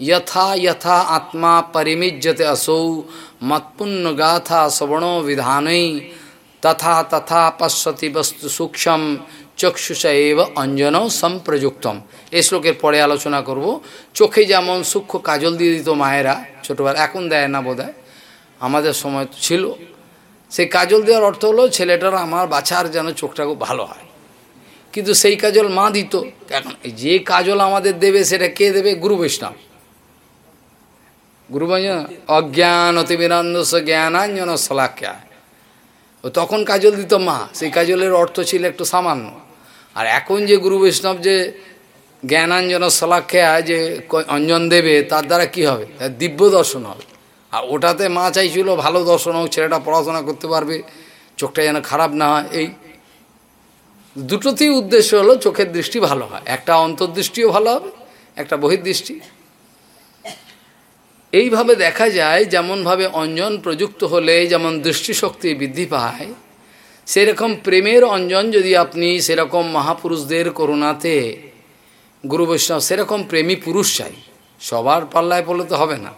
यथा यथा आत्मा परिमिज्यते असौ मत्पुण्य गाथा श्रवणो विधान तथा तथा पश्यति वस्तु सूक्ष्म চক্ষুষ এব অঞ্জন সম্প্রযুক্তম এই শ্লোকের পরে আলোচনা করব চোখে যেমন সূক্ষ্ম কাজল দিয়ে দিত মায়েরা ছোটোবেলা এখন দেয় না বোধ আমাদের সময় ছিল সেই কাজল দেওয়ার অর্থ হলো ছেলেটার আমার বাচ্চার যেন চোখটা খুব ভালো হয় কিন্তু সেই কাজল মা দিত এখন যে কাজল আমাদের দেবে সেটা কে দেবে গুরু বৈষ্ণব গুরু অজ্ঞান অতিবিনন্দ জ্ঞানাঞ্জন সলাখ্যা ও তখন কাজল দিত মা, সেই কাজলের অর্থ ছিল একটু সামান্য। আর এখন যে গুরু বৈষ্ণব যে জ্ঞানাঞ্জন সলাখ্যা যে অঞ্জন দেবে, তার দ্বারা কি হবে? দিব্য দর্শন হবে। আর ওটাতে মা চাইছিল ভালো দর্শন হোক, ছেলেটা পড়াশোনা করতে পারবে, চোখটা যেন খারাপ না হয়। এই দুটোতেই উদ্দেশ্য হলো, চোখের দৃষ্টি ভালো হয়। একটা অন্তর্দৃষ্টিও ভালো হবে, একটা বহির্দৃষ্টি। এইভাবে দেখা যায়, যেমনভাবে অঞ্জন প্রযুক্ত হলে যেমন দৃষ্টিশক্তি বৃদ্ধি পায়, সেরকম প্রেমের অঞ্জন যদি আপনি সেরকম মহাপুরুষদের করুণাতে, গুরু বৈষ্ণব সেরকম প্রেমী পুরুষ চাই, সবার পাল্লায় পড়লে তো হবে না।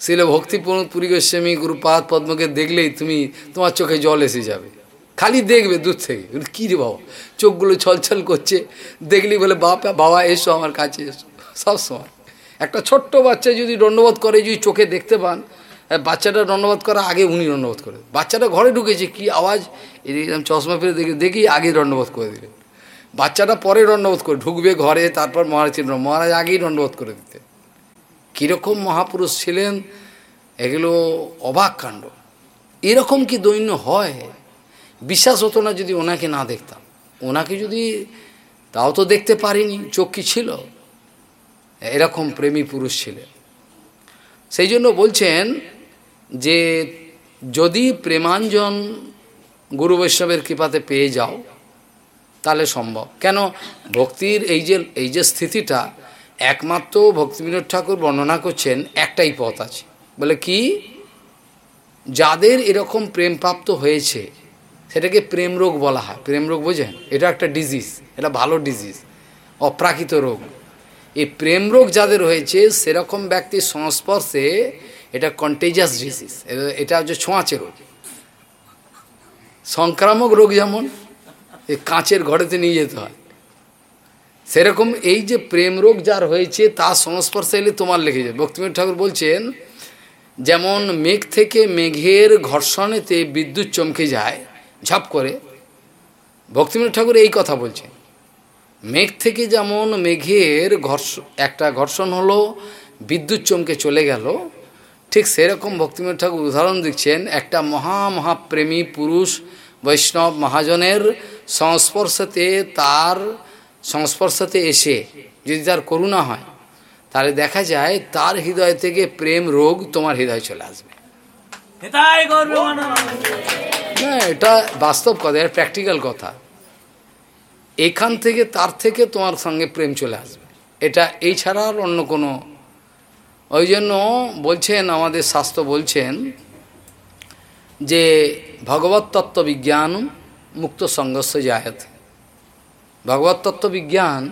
শিল ভক্তিপূর্ণ পুরী গোস্বামী গুরুপাদ পদ্মকে দেখলেই তুমি, তোমার চোখে জল এসে যাবে। খালি দেখবে দূর থেকে কী রে বাবা, চোখগুলো ছলছল করছে, দেখলি বলে বাবা বাবা, এসো আমার কাছে, এসো। সবসময় একটা ছোট্ট বাচ্চা যদি দণ্ডবোধ করে, যদি চোখে দেখতে পান বাচ্চাটা দণ্ডবোধ করা আগে উনি দণ্ডবোধ করে বাচ্চাটা ঘরে ঢুকেছে, কি আওয়াজ? এরকম চশমা ফিরে দেখে, দেখি আগে দণ্ডবোধ করে দিলেন। বাচ্চাটা পরে দণ্ডবোধ করে, ঢুকবে ঘরে, তারপর মহারাজ চিহ্ন মহারাজ আগেই দণ্ডবোধ করে দিতে কীরকম মহাপুরুষ ছিলেন, এগুলো অবাক কাণ্ড। এরকম কি দৈন্য হয়? বিশ্বাস হতো না যদি ওনাকে না দেখতাম। ওনাকে যদি, তাও তো দেখতে পারিনি, চোখ কি ছিল? এরকম প্রেমী পুরুষ ছিলেন। সেই জন্য বলছেন যে, যদি প্রেমাঞ্জন গুরু বৈষ্ণবের কৃপাতে পেয়ে যাও, তাহলে সম্ভব। কেন? ভক্তির এই যে এই যে স্থিতিটা, একমাত্র ভক্তিবিনোদ ঠাকুর বর্ণনা করছেন, একটাই পথ আছে। বলে কি? যাদের এরকম প্রেমপ্রাপ্ত হয়েছে, সেটাকে প্রেম রোগ বলা হয়। প্রেম রোগ বোঝেন? এটা একটা ডিজিজ এটা ভালো ডিজিজ অপ্রাকৃত রোগ। এই প্রেম রোগ যাদের হয়েছে, সেরকম ব্যক্তির সংস্পর্শে এটা কন্টেজাস ডিজিজ এটা হচ্ছে ছোঁয়াচে রোগ। সংক্রামক রোগ যেমন এই কাঁচের ঘরেতে নিয়ে যেতে হয়। সেরকম এই যে প্রেম রোগ যার হয়েছে, তার সংস্পর্শে এলে তোমার লেগে যায় ভক্তিমীর ঠাকুর বলছেন, যেমন মেঘ থেকে মেঘের ঘর্ষণেতে বিদ্যুৎ চমকে যায়, ঝাপ করে। ভক্তিমীর ঠাকুর এই কথা বলছেন। মেঘ থেকে যেমন মেঘের ঘর্ষ একটা ঘর্ষণ হলো বিদ্যুৎ চমকে চলে গেল ঠিক সেরকম ভক্তিমীর ঠাকুর উদাহরণ দিচ্ছেন একটা মহা মহাপ্রেমী পুরুষ বৈষ্ণব মহাজনের সংস্পর্শতে তার সংস্পর্শতে এসে যদি তার করুণা হয় তাহলে দেখা যায় তার হৃদয় থেকে প্রেম রোগ তোমার হৃদয় চলে আসবে। হ্যাঁ এটা বাস্তব কথা এটা প্র্যাকটিক্যাল কথা। এখান থেকে তার থেকে তোমার সঙ্গে প্রেম চলে আসবে। এটা এই ছাড়া আর অন্য কোনো ওই জন্য বলছেন, আমাদের শাস্ত্র বলছেন যে, ভগবত তত্ত্ব বিজ্ঞান মুক্ত সংঘর্ষ জায়ত। ভগবত তত্ত্ব বিজ্ঞান,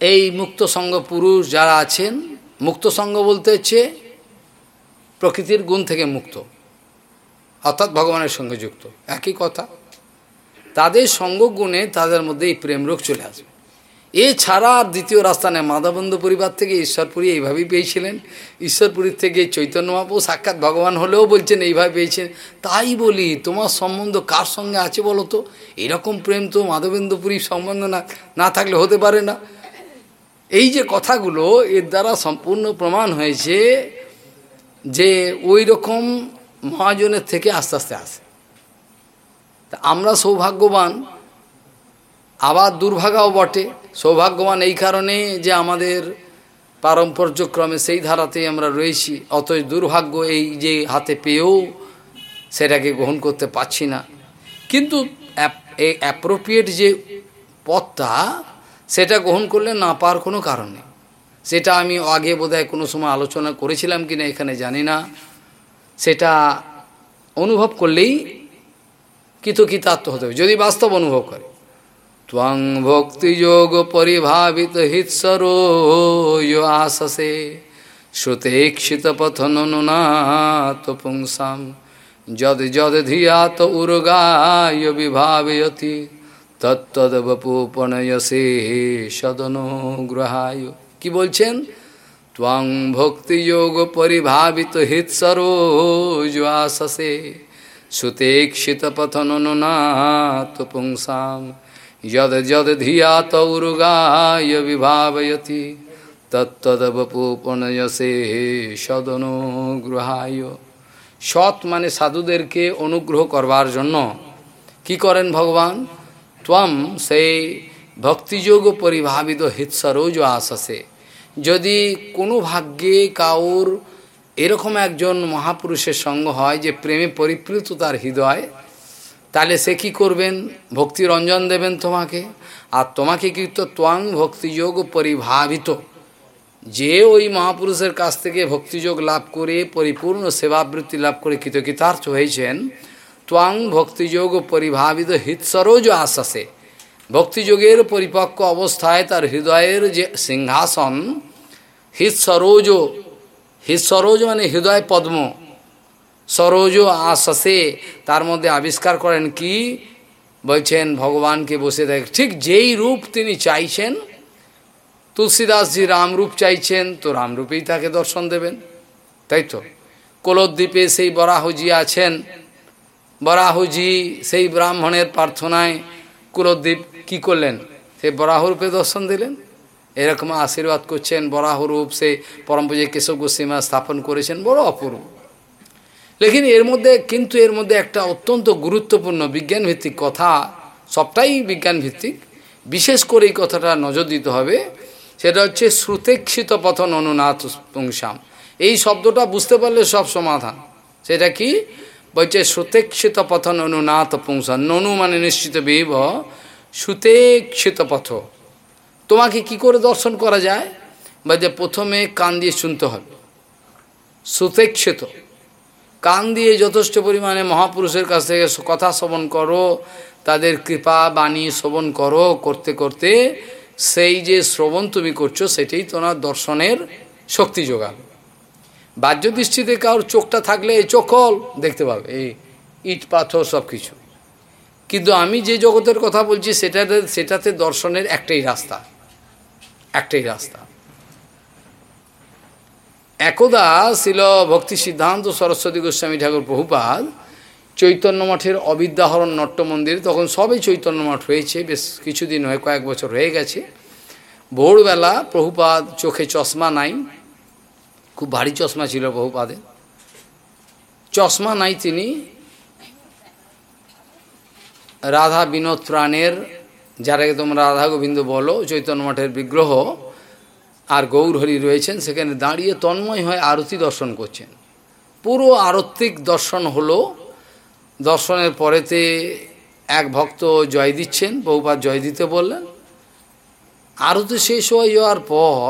এই মুক্ত সঙ্গ পুরুষ যারা আছেন, মুক্ত সঙ্গ বলতে হচ্ছে প্রকৃতির গুণ থেকে মুক্ত, অর্থাৎ ভগবানের সঙ্গে যুক্ত। একই কথা। তাদের সঙ্গগুণে তাদের মধ্যে এই প্রেম রোগ চলে আসবে। এছাড়া আর দ্বিতীয় রাস্তা নেই। মাধবন্ধু পরিবার থেকে ঈশ্বরপুরী এইভাবেই পেয়েছিলেন। ঈশ্বরপুরীর থেকে চৈতন্য মহাপু সাক্ষাৎ ভগবান হলেও বলছেন, এইভাবে পেয়েছেন। তাই বলি, তোমার সম্বন্ধ কার সঙ্গে আছে বলো তো? এরকম প্রেম তো মাধবেন্দ্রপুরীর সম্বন্ধ না না থাকলে হতে পারে না। এই যে কথাগুলো, এর দ্বারা সম্পূর্ণ প্রমাণ হয়েছে যে ওই রকম মহাজনের থেকে আস্তে আস্তে আসে। আমরা সৌভাগ্যবান, আবার দুর্ভাগাও বটে। সৌভাগ্যবান এই কারণে যে আমাদের পারম্পর্যক্রমে সেই ধারাতেই আমরা রয়েছি অতই দুর্ভাগ্য এই যে হাতে পেয়েও সেটাকে গ্রহণ করতে পারছি না। কিন্তু এই অ্যাপ্রোপ্রিয়েট যে পথটা, সেটা গ্রহণ করলে না পাওয়ার কোনো কারণ সেটা আমি আগে বোধহয় কোনো সময় আলোচনা করেছিলাম কি না এখানে জানি না। সেটা অনুভব করলেই কৃতকৃতার্থ হতে হবে। যদি বাস্তব অনুভব করে। ত্বং ভক্তিযোগ পরিভাবিত হিৎসরো আসসে। শ্রুতেক্ষিত পথনাত পুংসাম যদ যদ ধিয়াত উর্গায় বিভাবয়তি। তত্তদবপণয়সে সদনো গ্রহায় কি বলছেন? ত্বং ভক্তিযোগ পরিভাবিত হিৎসরো আসসে। পথননুনাথ পুংসাম যদ যদ ধিয়াত উর্গায় বিভাবয়তি তত্তদবপূপণয়সে সদনুগ্রহায়। সৎ মানে সাধুদেরকে অনুগ্রহ করবার জন্য। কি করেন ভগবান? ত্বম সেই ভক্তিযোগ পরিভাবিত হিৎসরোজ আসে যদি কোনো ভাগ্যে কাউর এরকম একজন মহাপুরুষের সঙ্গ হয় যে প্রেমে পরিপ্লুত তার হৃদয়। তাহলে সে কি করবেন? ভক্তি রঞ্জন দেবেন তোমাকে। আর তোমাকে কিন্তু ত্বাং ভক্তিযোগ পরিভাবিত। যে ওই মহাপুরুষের কাছ থেকে ভক্তিযোগ লাভ করে, পরিপূর্ণ সেবাবৃত্তি লাভ করে কৃতকৃতার্থ হয়েছেন, ত্বাং ভক্তিযোগ পরিভাবিত হৃৎসরোজ আশ্বাসে ভক্তিযোগের পরিপক্ক অবস্থায় তার হৃদয়ের যে সিংহাসন হৃৎসরোজ সরোজ মানে হৃদয় পদ্ম। সরোজ আশ্বাসে তার মধ্যে আবিষ্কার করেন কি? বলছেন, ভগবানকে বসে দেখ। ঠিক যেই রূপ তিনি চাইছেন তুলসীদাসজি রামরূপ চাইছেন, তো রামরূপেই তাকে দর্শন দেবেন। তাই তো? কোলদ্বীপে সেই বরাহজি আছেন। বরাহজি সেই ব্রাহ্মণের প্রার্থনায় কুলদ্বীপ কি করলেন? সে বরাহরূপে দর্শন দিলেন? এরকম আশীর্বাদ করছেন বরাহরূপ সে পরমপুজে কেশব গোস্বীমা স্থাপন করেছেন, বড় অপূর্ব লেকিন এর মধ্যে, কিন্তু এর মধ্যে একটা অত্যন্ত গুরুত্বপূর্ণ বিজ্ঞানভিত্তিক কথা, সবটাই বিজ্ঞানভিত্তিক, বিশেষ করে এই কথাটা নজর দিতে হবে, সেটা হচ্ছে শ্রুতেক্ষিত পথন অনুনাথ পুংসাম। এই শব্দটা বুঝতে পারলে সব সমাধান। সেটা কি? বলছে শ্রুতেক্ষিত পথন অনুনাথ পুংসাম, ননু মানে নিশ্চিত বিব শ্রুতেক্ষিত পথ। তোমাকে কি করে দর্শন করা যায়? বা যে প্রথমে কান দিয়ে শুনতে হবে। শ্রুতেক্ষিত কান দিয়ে যথেষ্ট পরিমাণে মহাপুরুষের কাছ থেকে কথা শ্রবণ করো, তাদের কৃপা বাণী শ্রবণ করো, করতে করতে সেই যে শ্রবণ তুমি করছ, সেটাই তোমার দর্শনের শক্তি যোগাবে। বাহ্য দৃষ্টিতে কারোর চোখটা থাকলে এই চোখল দেখতে পাবে। এই ইট, পাথর সব কিছু কিন্তু আমি যে জগতের কথা বলছি, সেটাতে সেটাতে দর্শনের একটাই রাস্তা। একটাই রাস্তা। একদা ছিল ভক্তি সিদ্ধান্ত সরস্বতী গোস্বামী ঠাকুর বহুপাদ চৈতন্য মঠের অবিদ্যাহরণ নট্ট মন্দির, তখন সবই চৈতন্য মঠ হয়েছে, বেশ কিছুদিন হয়ে কয়েক বছর হয়ে গেছে। ভোরবেলা প্রভুপাদ চোখে চশমা নাই, খুব ভারী চশমা ছিল বহুপাদের চশমা নাই তিনি, রাধা বিনোদ প্রাণের যারাকে তোমরা রাধা গোবিন্দ বলো, চৈতন্য মঠের বিগ্রহ আর গৌরহরি রয়েছেন, সেখানে দাঁড়িয়ে তন্ময় হয়ে আরতি দর্শন করছেন। পুরো আরত্বিক দর্শন হলো, দর্শনের পরেতে এক ভক্ত জয় দিচ্ছেন, বহুবার জয় দিতে বললেন। আরতি শেষ হয়ে যাওয়ার পর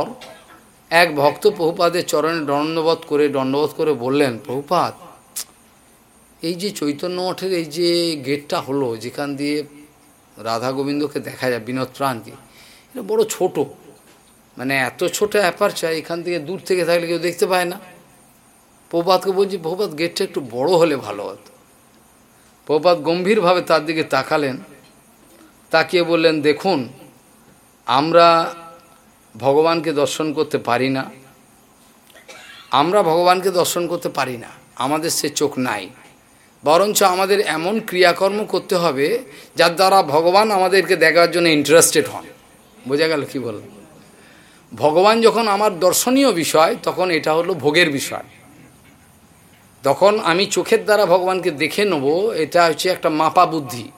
এক ভক্ত বহুপাদের চরণে দণ্ডবোধ করে দণ্ডবোধ করে বললেন বহুপাত এই যে চৈতন্য মঠের এই যে গেটটা হলো, যেখান দিয়ে রাধা গোবিন্দকে দেখা যায়, বিনোদ প্রাণকে। এটা বড় ছোট। মানে এত ছোট অ্যাপারচার, এখান থেকে দূর থেকে থাকলে কেউ দেখতে পায় না। প্রভাতকে বলছি, প্রভাত, গেটটা একটু বড় হলে ভালো হতো। প্রভাত গম্ভীরভাবে তার দিকে তাকালেন। তাকিয়ে বললেন, দেখুন, আমরা ভগবানকে দর্শন করতে পারি না। আমরা ভগবানকে দর্শন করতে পারি না। আমাদের সে চোখ নাই। বরঞ্চ আমাদের এমন ক্রিয়াকর্ম করতে হবে যার দ্বারা ভগবান আমাদেরকে দেখার জন্য ইন্টারেস্টেড হন। বোঝা গেল কি বললাম? ভগবান যখন আমার দর্শনীয় বিষয়, তখন এটা হলো ভোগের বিষয়। তখন আমি চোখের দ্বারা ভগবানকে দেখে নেব, এটা হচ্ছে একটা মাপা বুদ্ধি,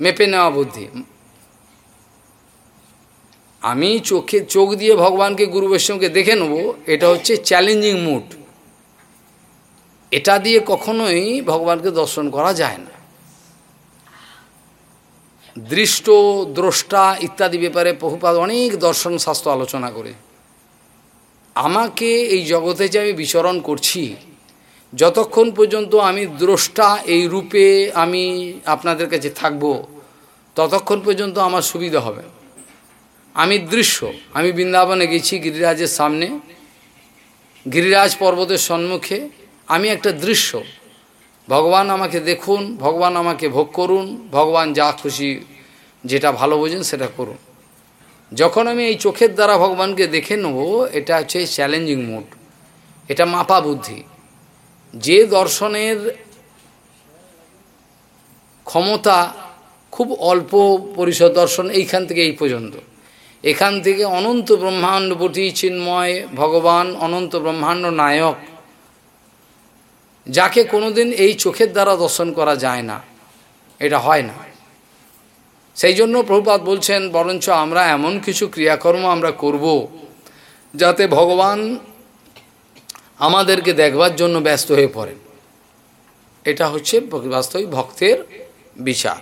মেপে নেওয়া বুদ্ধি। আমি চোখে, চোখ দিয়ে ভগবানকে, গুরু বৈষ্ণবকে দেখে নেব, এটা হচ্ছে চ্যালেঞ্জিং মুড এটা দিয়ে কখনোই ভগবানকে দর্শন করা যায় না। দৃষ্ট, দ্রষ্টা ইত্যাদি ব্যাপারে বহুপাত অনেক দর্শন শাস্ত্র আলোচনা করে। আমাকে এই জগতে যে আমি বিচরণ করছি, যতক্ষণ পর্যন্ত আমি দ্রষ্টা এই রূপে আমি আপনাদের কাছে থাকব, ততক্ষণ পর্যন্ত আমার সুবিধা হবে। আমি দৃশ্য, আমি বৃন্দাবনে গেছি গিরিরাজের সামনে। গিরিরাজ পর্বতের সম্মুখে আমি একটা দৃশ্য। ভগবান আমাকে দেখুন, ভগবান আমাকে ভোগ করুন, ভগবান যা খুশি যেটা ভালো বোঝেন সেটা করুন। যখন আমি এই চোখের দ্বারা ভগবানকে দেখে নেব, এটা হচ্ছে চ্যালেঞ্জিং মুড এটা মাপা বুদ্ধি। যে দর্শনের ক্ষমতা খুব অল্প পরিসর দর্শন এইখান থেকে এই পর্যন্ত। এখান থেকে অনন্ত ব্রহ্মাণ্ডপতি চিন্ময় ভগবান, অনন্ত ব্রহ্মাণ্ড নায়ক যাকে কোনোদিন এই চোখের দ্বারা দর্শন করা যায় না, এটা হয় না। সেই জন্য প্রভুপাত বলছেন, বরঞ্চ আমরা এমন কিছু ক্রিয়াকর্ম আমরা করব যাতে ভগবান আমাদেরকে দেখবার জন্য ব্যস্ত হয়ে পড়েন। এটা হচ্ছে বাস্তবিক ভক্তের বিচার।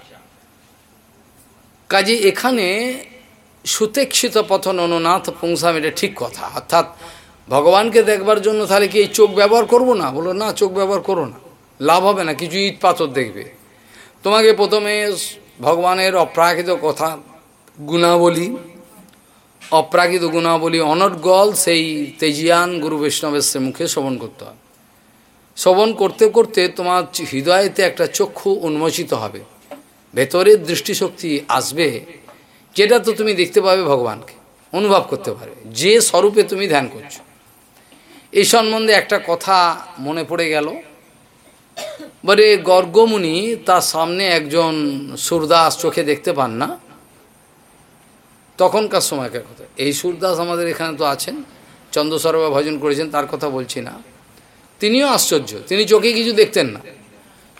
কাজে এখানে সুতেক্ষিত পথন অনুনাথ পুংসাম, এটা ঠিক কথা। অর্থাৎ ভগবানকে দেখবার জন্য তাহলে কি এই চোখ ব্যবহার করব না? বলো, না, চোখ ব্যবহার করো না। লাভ হবে না, কিছু ইট পাথর দেখবে। তোমাকে প্রথমে ভগবানের অপ্রাকৃত কথা, গুণাবলী, অপ্রাকৃত গুণাবলী অনর্গল সেই তেজিয়ান গুরু বৈষ্ণবের সে মুখে শ্রবণ করতে হবে শ্রবণ করতে করতে তোমার হৃদয়েতে একটা চক্ষু উন্মোচিত হবে। ভেতরের দৃষ্টিশক্তি আসবে, যেটা তো তুমি দেখতে পাবে ভগবানকে, অনুভব করতে পারবে। যে স্বরূপে তুমি ধ্যান করছ। এই সম্বন্ধে একটা কথা মনে পড়ে গেল। বলে গর্গমুনি তার সামনে একজন সুরদাস চোখে দেখতে পান না। তখনকার সময়কার কথা। এই সুরদাস আমাদের এখানে তো আছেন, চন্দ্রসরবা ভজন করেছেন, তার কথা বলছি না। তিনিও আশ্চর্য, তিনি চোখে কিছু দেখতেন না।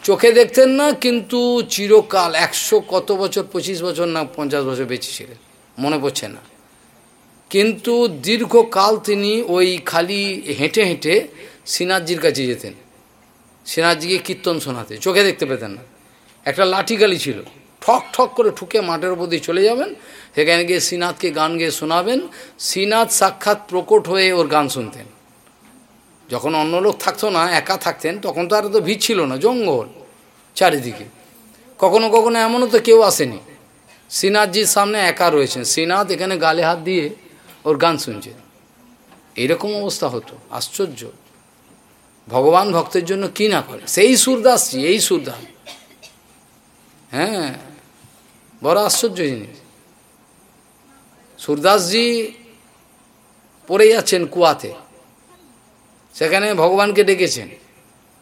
চোখে দেখতেন না, কিন্তু চিরকাল একশো কত বছর, পঁচিশ বছর না পঞ্চাশ বছর বেঁচে ছিলেন। মনে পড়ছে না। কিন্তু দীর্ঘকাল তিনি ওই খালি হেঁটে হেঁটে সিনাজির কাছে যেতেন। সিনাজিকে কীর্তন শোনাতে। চোখে দেখতে পেতেন না। একটা লাঠি গালি ছিল। ঠক ঠক করে ঠুকে মাঠের উপর দিয়ে চলে যাবেন। সেখানে গিয়ে শ্রীনাথকে গান গেয়ে শোনাবেন। শ্রীনাথ সাক্ষাৎ প্রকট হয়ে ওর গান শুনতেন। যখন অন্য লোক থাকতো না, একা থাকতেন, তখন তো আর তো ভিড় ছিল না, জঙ্গল চারিদিকে। কখনো কখনো এমনও তো কেউ আসেনি। শ্রীনাথজির সামনে একা রয়েছেন। শ্রীনাথ এখানে গালে হাত দিয়ে ওর গান শুনছে। এরকম অবস্থা হতো, আশ্চর্য। ভগবান ভক্তের জন্য কি না করে? সেই সুরদাসজি এই সুরদাস। হ্যাঁ বড় আশ্চর্য জিনিস। সুরদাসজি পড়ে যাচ্ছেন কুয়াতে। সেখানে ভগবানকে ডেকেছেন।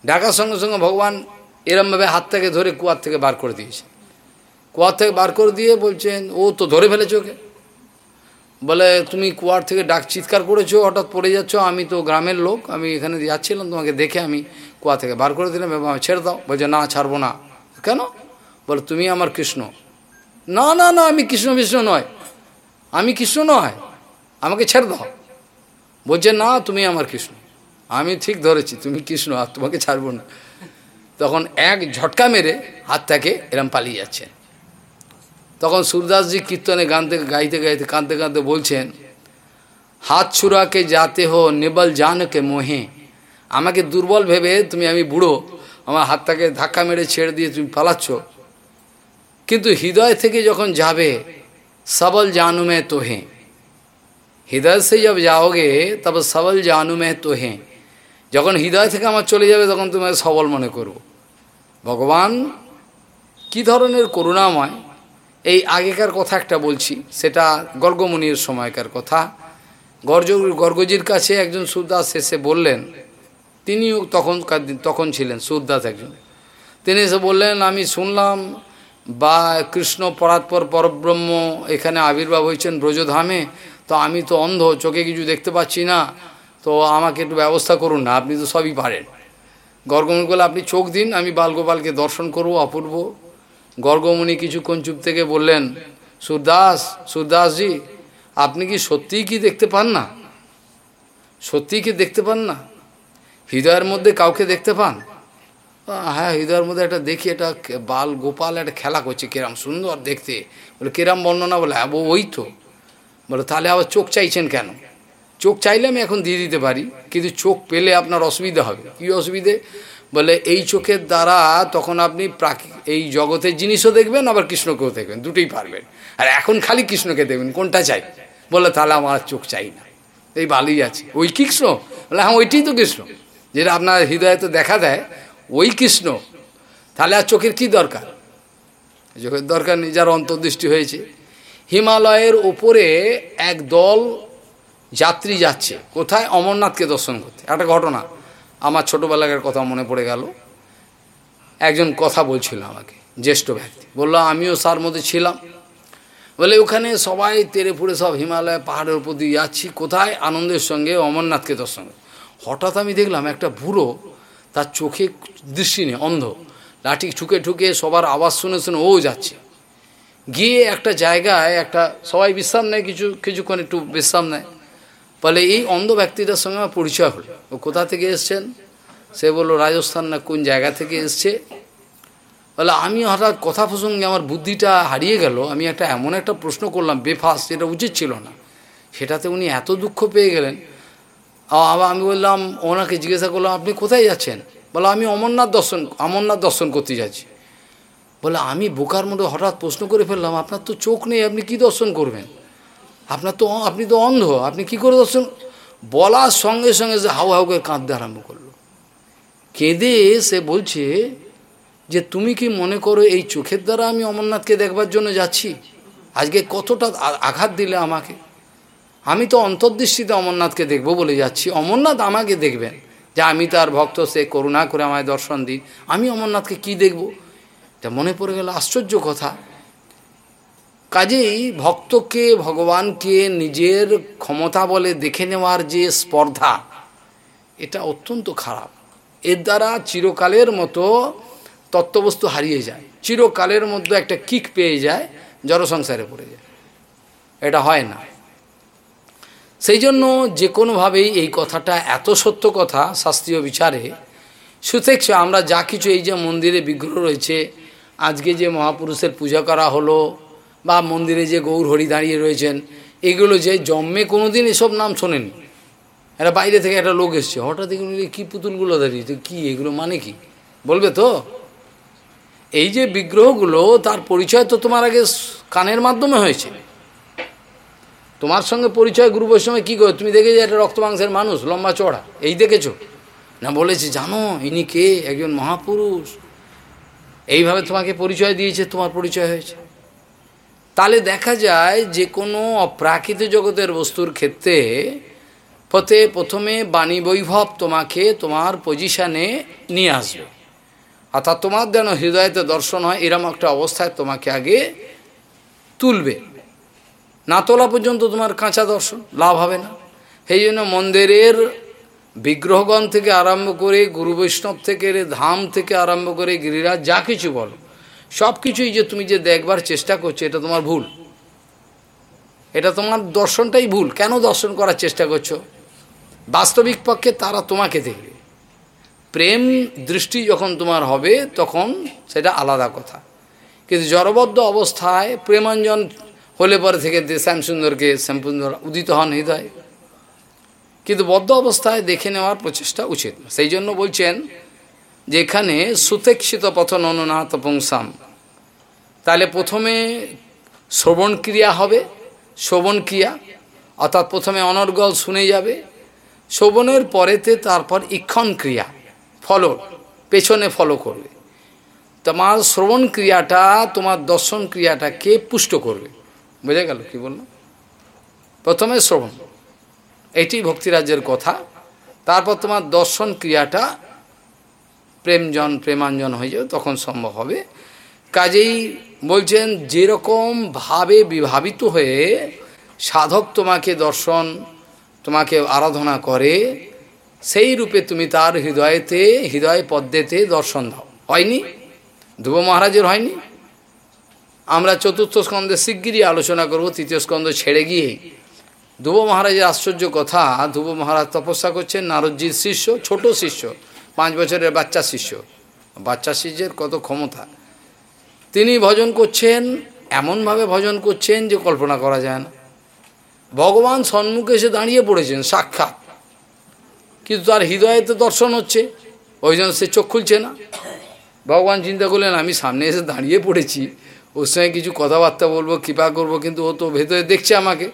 ডাকার সঙ্গে সঙ্গে ভগবান এরমভাবে হাত থেকে ধরে কুয়ার থেকে বার করে দিয়েছেন। কুয়ার থেকে বার করে দিয়ে বলছেন, ও তো ধরে ফেলেছে ওকে। বলে, তুমি কুয়ার থেকে ডাক চিৎকার করেছ, হঠাৎ পড়ে যাচ্ছ, আমি তো গ্রামের লোক, আমি এখানে যাচ্ছিলাম, তোমাকে দেখে আমি কুয়া থেকে বার করে দিলাম এবং ছেড়ে দাও। বলছে, না, ছাড়বো না। কেন? বলে, তুমি আমার কৃষ্ণ। না না না, আমি কৃষ্ণ বিষ্ণু নয়। আমি কৃষ্ণ নয়। আমাকে ছেড়ে দাও। বলছে, না, তুমি আমার কৃষ্ণ। আমি ঠিক ধরেছি, তুমি কৃষ্ণ, আর তোমাকে ছাড়বো না। তখন এক ঝটকা মেরে হাত থেকে এরম পালিয়ে যাচ্ছে। তখন সুরদাসজি কীর্তনে গানতে গাইতে গাইতে কাঁদতে কাঁদতে বলছেন, হাত ছুড়াকে যাতে হো, নেবল জানকে মোহে। আমাকে দুর্বল ভেবে তুমি আমি বুড়ো, আমার হাতটাকে ধাক্কা মেরে ছেড়ে দিয়ে তুমি পালাচ্ছ। কিন্তু হৃদয় থেকে যখন যাবে, সবল জানুমে তোহে। হৃদয় সে যাব যাওগে, তবে সবল জানুমে তোহে। যখন হৃদয় থেকে আমার চলে যাবে, তখন তোমায় সবল মনে করব। ভগবান, কি ধরনের করুণাময়। এই আগেকার কথা একটা বলছি, সেটা গর্গমুনির সময়কার কথা। গর্জ গর্গজির কাছে একজন সুরদাস এসে বললেন, তিনিও দিন তখন ছিলেন সুরদাস একজন। তিনি এসে বললেন, আমি শুনলাম, বা কৃষ্ণ পরাৎপর পরব্রহ্ম এখানে আবির্ভাব হয়েছেন ব্রজধামে, তো আমি তো অন্ধ, চোখে কিছু দেখতে পাচ্ছি না, তো আমাকে একটু ব্যবস্থা করুন না, আপনি তো সবই পারেন। গর্গমণি বলে আপনি চোখ দিন, আমি বালগোপালকে দর্শন করব, অপূর্ব। গর্গমণি কিছুক্ষণ চুপ থেকে বললেন, সুরদাস, সুরদাসজি, আপনি কি সত্যিই কি দেখতে পান না? সত্যিই কি দেখতে পান না? হৃদয়ের মধ্যে কাউকে দেখতে পান? হ্যাঁ হৃদয়ের মধ্যে একটা দেখি এটা বাল গোপাল একটা খেলা করছে কেরাম, সুন্দর দেখতে। বলে, কেরাম বর্ণনা বলে হ্যাঁ ওই তো। বলে, তাহলে আবার চোখ চাইছেন কেন? চোখ চাইলে আমি এখন দিয়ে দিতে পারি, কিন্তু চোখ পেলে আপনার অসুবিধা হবে। কী অসুবিধে? বলে, এই চোখের দ্বারা তখন আপনি এই জগতের জিনিসও দেখবেন, আবার কৃষ্ণকেও দেখবেন। দুটোই পারবেন। আর এখন খালি কৃষ্ণকে দেখবেন, কোনটা চাই? বলে, তাহলে আমার চোখ চাই না। এই ভালোই আছে। ওই কৃষ্ণ? বলে হ্যাঁ ওইটাই তো কৃষ্ণ। যেটা আপনার হৃদয়ে তো দেখা দেয়, ওই কৃষ্ণ। তাহলে আর চোখের কি দরকার? চোখের দরকার নেই, যার অন্তর্দৃষ্টি হয়েছে। হিমালয়ের ওপরে এক দল যাত্রী যাচ্ছে। কোথায়? অমরনাথকে দর্শন করতে। একটা ঘটনা আমার ছোটোবেলাকার কথা মনে পড়ে গেল। একজন কথা বলছিল আমাকে, জ্যেষ্ঠ ব্যক্তি। বলল, আমিও সার মধ্যে ছিলাম। বলে, ওখানে সবাই তেরে ফুড়ে সব হিমালয় পাহাড়ের উপর দিয়ে যাচ্ছি। কোথায়? আনন্দের সঙ্গে অমরনাথকে দর্শন হঠাৎ আমি দেখলাম, একটা বুড়ো তার চোখে দৃষ্টি নেই, অন্ধ। লাঠি ঠুকে ঠুকে সবার আওয়াজ শুনে শুনে ও যাচ্ছে। গিয়ে একটা জায়গায় একটা, সবাই বিশ্রাম নেয়, কিছু, কিছুক্ষণ একটু বিশ্রাম নেয়। বলে, এই অন্ধ ব্যক্তিটার সঙ্গে আমার পরিচয় হলো। ও কোথা থেকে এসছেন? সে বলল, রাজস্থান না কোন জায়গা থেকে এসছে? বলে, আমি হঠাৎ কথা প্রসঙ্গে আমার বুদ্ধিটা হারিয়ে গেল। আমি একটা এমন একটা প্রশ্ন করলাম, বেফাস, যেটা উচিত ছিল না। সেটাতে উনি এত দুঃখ পেয়ে গেলেন। আবার আমি বললাম, ওনাকে জিজ্ঞাসা করলাম, আপনি কোথায় যাচ্ছেন? বলে, আমি অমরনাথ দর্শন অমরনাথ দর্শন করতে যাচ্ছি। বলে, আমি বোকার মধ্যে হঠাৎ প্রশ্ন করে ফেললাম, আপনার তো চোখ নেই, আপনি কি দর্শন করবেন? আপনার তো আপনি তো অন্ধ, আপনি কি করে দর্শন? বলার সঙ্গে সঙ্গে সে হাউ হাউ করে কাঁদতে আরম্ভ করল। কেঁদে সে বলছে যে, তুমি কি মনে করো এই চোখের দ্বারা আমি অমরনাথকে দেখবার জন্য যাচ্ছি? আজকে কতটা আঘাত দিলে আমাকে? আমি তো অন্তর্দৃষ্টিতে অমরনাথকে দেখব বলে যাচ্ছি। অমরনাথ আমাকে দেখবেন। যে আমি তার ভক্ত, সে করুণা করে আমায় দর্শন দিন। আমি অমরনাথকে কি দেখব? তা মনে পড়ে গেল আশ্চর্য কথা। কাজেই ভক্তকে, ভগবানকে নিজের ক্ষমতা বলে দেখে নেওয়ার যে স্পর্ধা, এটা অত্যন্ত খারাপ। এর দ্বারা চিরকালের মতো তত্ত্ববস্তু হারিয়ে যায়। চিরকালের মধ্যে একটা কিক পেয়ে যায়, জড়সংসারে পড়ে যায়। এটা হয় না। সেই জন্য যে কোনোভাবেই এই কথাটা এত সত্য কথা শাস্ত্রীয় বিচারে, সুতেক্ষ আমরা যা কিছু এই যে মন্দিরে বিগ্রহ রয়েছে, আজকে যে মহাপুরুষের পূজা করা হলো বা মন্দিরে যে গৌর হরি দাঁড়িয়ে রয়েছেন, এগুলো যে জন্মে কোনোদিন এসব নাম শোনেনি একটা বাইরে থেকে একটা লোক এসছে, হঠাৎ এগুলো কী পুতুলগুলো দাঁড়িয়ে কি, এগুলো মানে কি? বলবে তো? এই যে বিগ্রহগুলো, তার পরিচয় তো তোমার আগে কানের মাধ্যমে হয়েছে। তোমার সঙ্গে পরিচয় গুরু বৈষ্ণবে কী করে? তুমি দেখে যে একটা রক্ত মাংসের মানুষ, লম্বা চড়া এই দেখেছ? না, বলেছে, জানো, ইনি কে? একজন মহাপুরুষ। এইভাবে তোমাকে পরিচয় দিয়েছে, তোমার পরিচয় হয়েছে। তাহলে দেখা যায় যে কোনো অপ্রাকৃত জগতের বস্তুর ক্ষেত্রে পথে প্রথমে বাণী বৈভব তোমাকে তোমার পজিশানে নিয়ে আসবে। অর্থাৎ তোমার যেন হৃদয়তে দর্শন হয়, এরম একটা অবস্থায় তোমাকে আগে তুলবে। না তোলা পর্যন্ত তোমার কাঁচা দর্শন, লাভ হবে না। সেই জন্য মন্দিরের বিগ্রহগণ থেকে আরম্ভ করে, গুরু বৈষ্ণব থেকে ধাম থেকে আরম্ভ করে গিরিরাজ, যা কিছু বলো। সব কিছুই যে তুমি যে দেখবার চেষ্টা করছ, এটা তোমার ভুল। এটা তোমার দর্শনটাই ভুল। কেন দর্শন করার চেষ্টা করছ? বাস্তবিক পক্ষে তারা তোমাকে দেখবে। প্রেম দৃষ্টি যখন তোমার হবে, তখন সেটা আলাদা কথা। কিন্তু জড়বদ্ধ অবস্থায় প্রেমাঞ্জন হলে পরে থেকে শ্যামসুন্দরকে শ্যামসুন্দর উদিত হন হৃদয়। কিন্তু বদ্ধ অবস্থায় দেখে নেওয়ার প্রচেষ্টা উচিত। সেই জন্য বলছেন যে এখানে সুতেক্ষিত পথন অনুনাথ পুংসাম। তাহলে প্রথমে শ্রবণ ক্রিয়া হবে, শ্রবণ ক্রিয়া, অর্থাৎ প্রথমে অনর্গল শুনে যাবে। শ্রবণের পরেতে তারপর ইক্ষণ ক্রিয়া ফলো পেছনে ফলো করবে। তোমার শ্রবণ ক্রিয়াটা, তোমার দর্শন ক্রিয়াটাকে পুষ্ট করবে। বোঝা গেল কি বলল প্রথমে শ্রবণ, এটি ভক্তিরাজ্যের কথা। তারপর তোমার দর্শন ক্রিয়াটা প্রেমজন প্রেমাঞ্জন হয়ে যাবে তখন সম্ভব হবে। কাজেই বলছেন, যেরকম ভাবে বিভাবিত হয়ে সাধক তোমাকে দর্শন, তোমাকে আরাধনা করে, সেই রূপে তুমি তার হৃদয়েতে, হৃদয় পদ্মেতে দর্শন দাও। হয়নি? ধ্রুব মহারাজের হয়নি? আমরা চতুর্থ স্কন্ধে শিগগিরই আলোচনা করব, তৃতীয় স্কন্ধ ছেড়ে গিয়ে। ধ্রুব মহারাজের আশ্চর্য কথা, ধ্রুব মহারাজ তপস্যা করছেন, নারদজির শিষ্য, ছোট শিষ্য। পাঁচ বছরের বাচ্চা শিষ্য। বাচ্চা শিষ্যের কত ক্ষমতা? তিনি ভজন করছেন, এমনভাবে ভজন করছেন যে কল্পনা করা যায় না। ভগবান সন্মুখে এসে দাঁড়িয়ে পড়েছেন, সাক্ষাৎ। কিন্তু তার হৃদয়েতে দর্শন হচ্ছে, ওই জন্য সে চোখ খুলছে না। ভগবান চিন্তা করলেন, আমি সামনে এসে দাঁড়িয়ে পড়েছি, ওর সঙ্গে কিছু কথাবার্তা বলব, কৃপা করব, কিন্তু ও তো ভেতরে দেখছে আমাকে।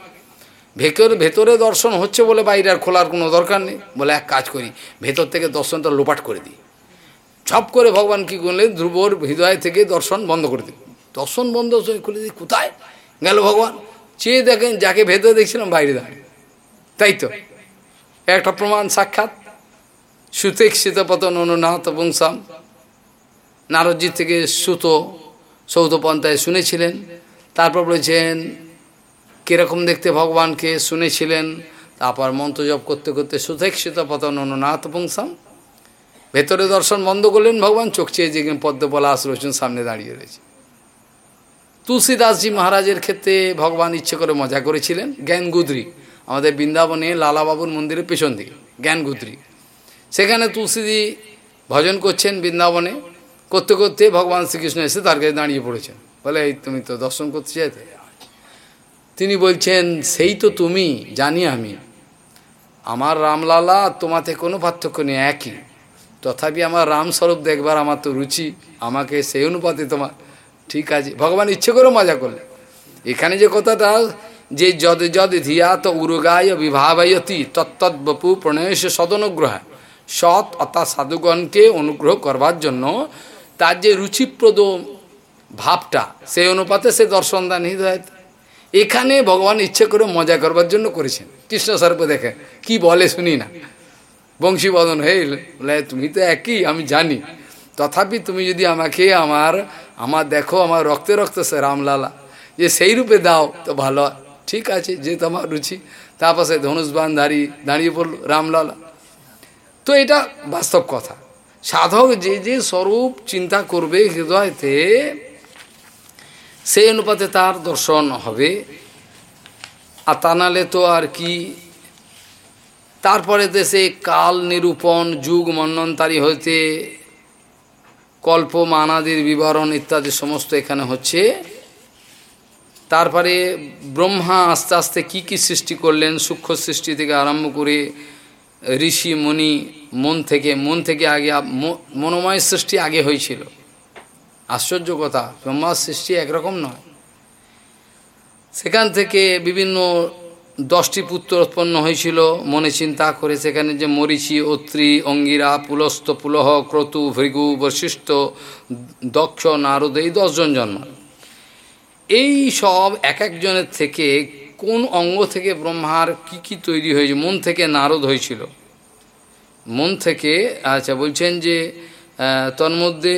ভেতরে ভেতরে দর্শন হচ্ছে বলে বাইরে আর খোলার কোনো দরকার নেই। বলে এক কাজ করি, ভেতর থেকে দর্শনটা লোপাট করে দিই। ছপ করে ভগবান কী করলেন? ধ্রুবর হৃদয় থেকে দর্শন বন্ধ করে দিই দর্শন বন্ধ খুলে দিই কোথায়? গেল ভগবান। চেয়ে দেখেন, যাকে ভেতরে দেখছিলাম, বাইরে দাঁড়িয়ে। তাই তো? একটা প্রমাণ সাক্ষাৎ। সুতেক শীতপতন অনুনাথ বংশাম। নারদজি থেকে সুত সৌতপন্থায় শুনেছিলেন। তারপর বলেছেন কীরকম দেখতে ভগবানকে শুনেছিলেন, তারপর মন্ত্র জপ করতে করতে সুতেক শীতপতন অনুনাথ বংশাম ভেতরে দর্শন বন্ধ করলেন ভগবান, চোখ চেয়ে যে পদ্মপলাশ রয়েছেন সামনে দাঁড়িয়ে রয়েছে। তুলসীদাসজি মহারাজের ক্ষেত্রে ভগবান ইচ্ছে করে মজা করেছিলেন। জ্ঞান গুদরি আমাদের বৃন্দাবনে লালাবাবুর মন্দিরের পেছন দিকে জ্ঞান গুদরি সেখানে তুলসীদি ভজন করছেন বৃন্দাবনে। করতে করতে ভগবান শ্রীকৃষ্ণ এসে তার কাছে দাঁড়িয়ে পড়েছেন। বলে, এই তুমি তো দর্শন করতে চাইতে? তিনি বলছেন, সেই তো তুমি, জানি আমি। আমার রামলালা তোমাতে কোনো পার্থক্য নেই, একই। তথাপি আমার রামস্বরূপ দেখবার আমার তো রুচি, আমাকে সেই অনুপাতে তোমার, ঠিক আছে। ভগবান ইচ্ছে করে মজা করলে। এখানে যে কথাটা, যে যদ যদ ধিয়া তো উরগায় বিভাবয়তি তত্তৎবপু প্রণয়স সদনুগ্রহ। সৎ অর্থাৎ সাধুগণকে অনুগ্রহ করবার জন্য তার যে রুচিপ্রদ ভাবটা, সেই অনুপাতে সে দর্শন দান হৃদয়তে এখানে ভগবান ইচ্ছে করে মজা করবার জন্য করেছেন। কৃষ্ণ সর্প দেখে, কি বলে শুনি না। বংশীবদন বলে তুমি তো একই, আমি জানি। তথাপি তুমি যদি আমাকে আমার আমার দেখো, আমার রক্তে রক্ত সে রামলালা। যে সেই রূপে দাও তো ভালো। ঠিক আছে, যে তোমার রুচি। তারপর সে ধনুষবান দাঁড়িয়ে দাঁড়িয়ে পড়ল রামলালা। তো এটা বাস্তব কথা। সাধক যে যে স্বরূপ চিন্তা করবে হৃদয়তে সেই অনুপাতে তার দর্শন হবে। আর তা নালে তো আর কি? তারপরে দেশে কাল নিরূপণ, যুগ মন্নন্তারি হইতে কল্প, মানাদির বিবরণ ইত্যাদি সমস্ত এখানে হচ্ছে। তারপরে ব্রহ্মা আস্তে আস্তে কি কি সৃষ্টি করলেন, সূক্ষ্ম সৃষ্টি থেকে আরম্ভ করে ঋষি, মুনি, মন থেকে মন থেকে আগে মনোময় সৃষ্টি আগে হয়েছিল। আশ্চর্য কথা ব্রহ্মার সৃষ্টি একরকম নয়। সেখান থেকে বিভিন্ন দশটি পুত্র উৎপন্ন হয়েছিল, মনে চিন্তা করে সেখানে যে মরিচি, অত্রি, অঙ্গিরা, পুলস্ত, পুলহ, ক্রতু, ভৃগু, বশিষ্ঠ, দক্ষ, নারদ, এই দশজন জন্ম। এই সব এক একজনের থেকে কোন অঙ্গ থেকে ব্রহ্মার কি কি তৈরি হয়েছে, মন থেকে নারদ হয়েছিল? মন থেকে আচ্ছা বলছেন যে তন্মধ্যে